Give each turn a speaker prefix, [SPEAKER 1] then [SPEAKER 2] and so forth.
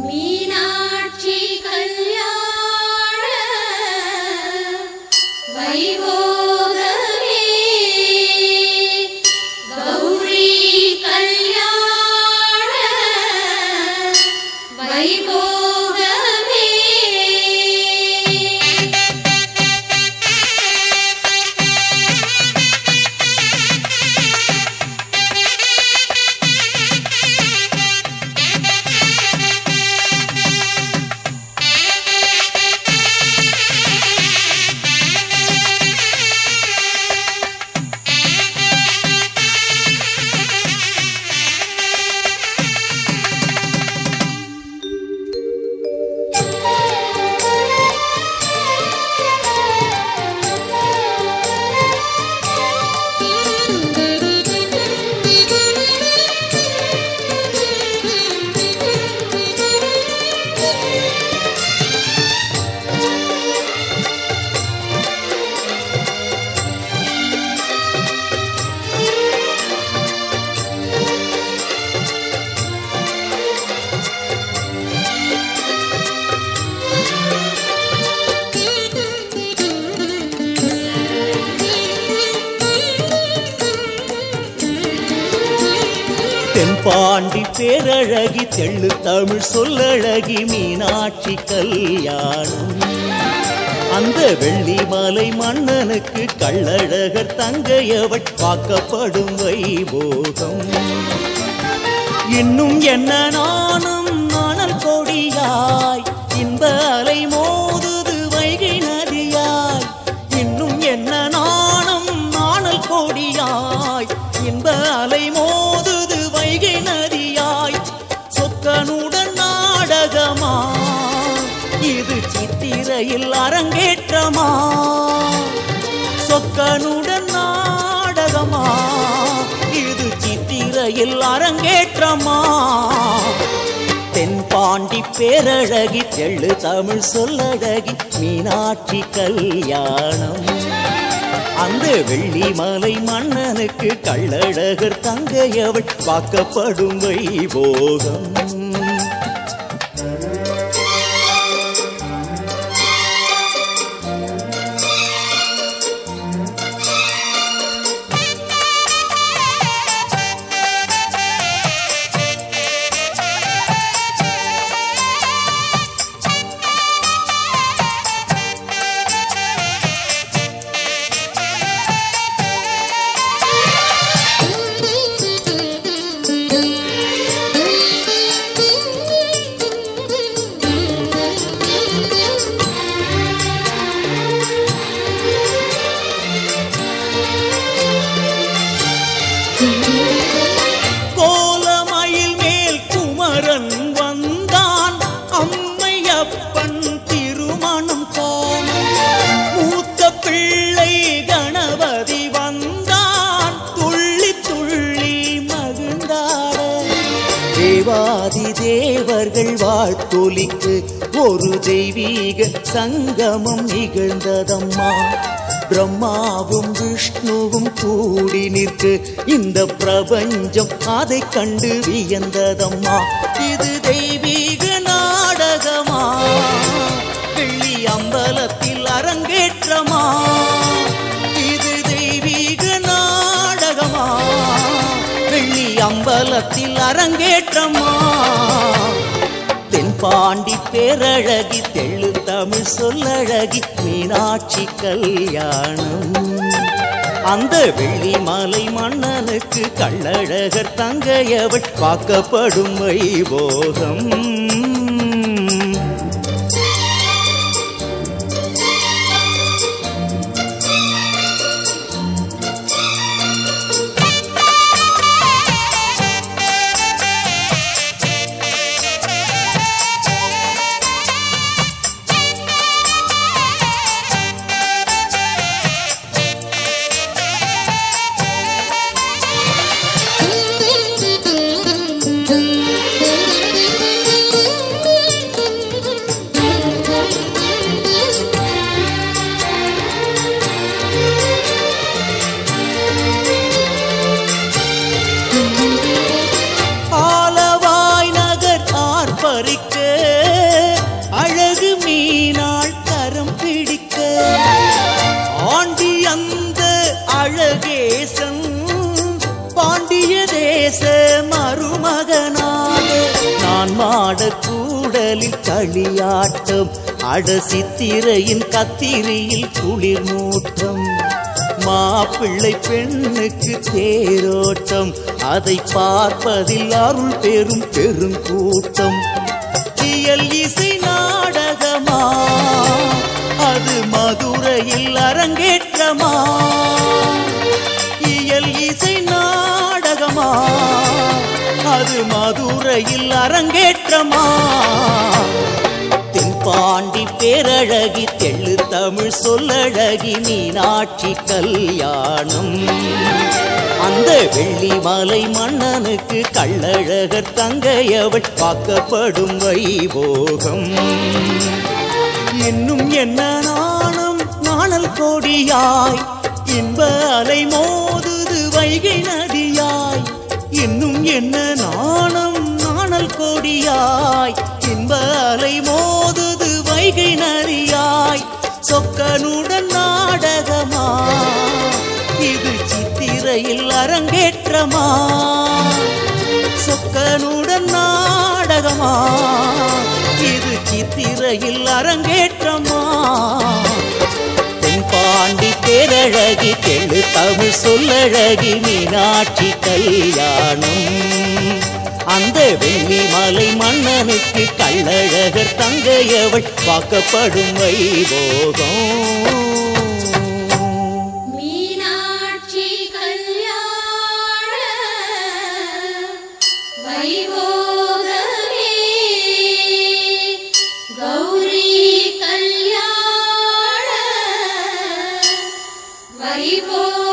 [SPEAKER 1] மீனாட்சி கல்யாண வைபோகமே கௌரி கல்யாண வைபோ
[SPEAKER 2] தென்பாண்டி பேரழகி தெள்ளு தமிழ் சொல்லழகி மீனாட்சி கல்யாணம். அந்த வெள்ளிமலை மன்னனுக்கு கள்ளழகர் தங்கையவள் பார்க்கப்படும் வைபோகம். இன்னும் என்ன நானும் நாணல் கொடியாய் இன்ப அலை மோதுது வைகை நதியாய். இன்னும் என்ன நானும் நாணல் கொடியாய் இன்ப அலை மோதுது சித்திரையில் அரங்கேற்றமா? சொக்கனுடன் நாடகமா? இது சித்திரையில் அரங்கேற்றமா? தென்பாண்டி பேரழகி தெள்ளு தமிழ் சொல்லழகி மீனாட்சி கல்யாணம். அந்த வெள்ளிமலை மன்னனுக்கு கள்ளழகர் தங்கையவள் வாக்கப்படும் வைபோகம். தேவர்கள் வாழ்த்தொலிக்கு ஒரு தெய்வீக சங்கமம் நிகழ்ந்ததம்மா. பிரம்மாவும் விஷ்ணுவும் கூடி நிற்கு இந்த பிரபஞ்சம் அதை கண்டு வியந்ததம்மா. இது தெய்வீக நாடகமா? வெள்ளி அம்பலத்தில் அரங்கேற்றமா? இது தெய்வீக நாடகமா? வெள்ளி அம்பலத்தில் அரங்கேற்றமா? பாண்டி பேரழகி தெள்ளு தமிழ் சொல்லழகி மீனாட்சி கல்யாணம். அந்த வெள்ளி மாலை மன்னனுக்கு கள்ளழகர் தங்கையவள் பார்க்கப்படும் வைபோகம். கூடலில் களியாட்டம் அட சித்திரையின் கத்திரியில் குளிர் மூட்டம். மாப்பிள்ளை பெண்ணுக்கு தேரோட்டம் அதை பார்ப்பதில் அருள் பெரும் பெருங்கூட்டம். இயல் இசை நாடகமா? அது மதுரையில் அரங்கேற்றமா? அது மதுரையில் அரங்கேற்றமா? தென்பாண்டி பேரழகி தெள்ளு தமிழ் சொல்லழகி மீனாட்சி கல்யாணம். அந்த வெள்ளி மலை மன்னனுக்கு கள்ளழகர் தங்கையவள் பார்க்கப்படும் வைபோகம். இன்னும் என்ன நாணம் நாணல் கோடியாய் இன்ப அலை மோது என்ன நாணம்? நாணல் கோடியாய். இன்ப அலை மோதுது வைகை நரியாய் சொக்கனுடன் நாடகமா? இது சித்திரையில் அரங்கேற்றமா? சொக்கனுடன் நாடகமா? இது சித்திரையில் அரங்கேற்றமா? பாண்டி பேரழகி தெளு தமிழ் சொல்லழகி மீனாட்சி கல்யாணம். அந்த வெள்ளி மலை மன்னனுக்கு கள்ளழகர் தங்கையவள் பார்க்கப்படும் வைபோகம். People.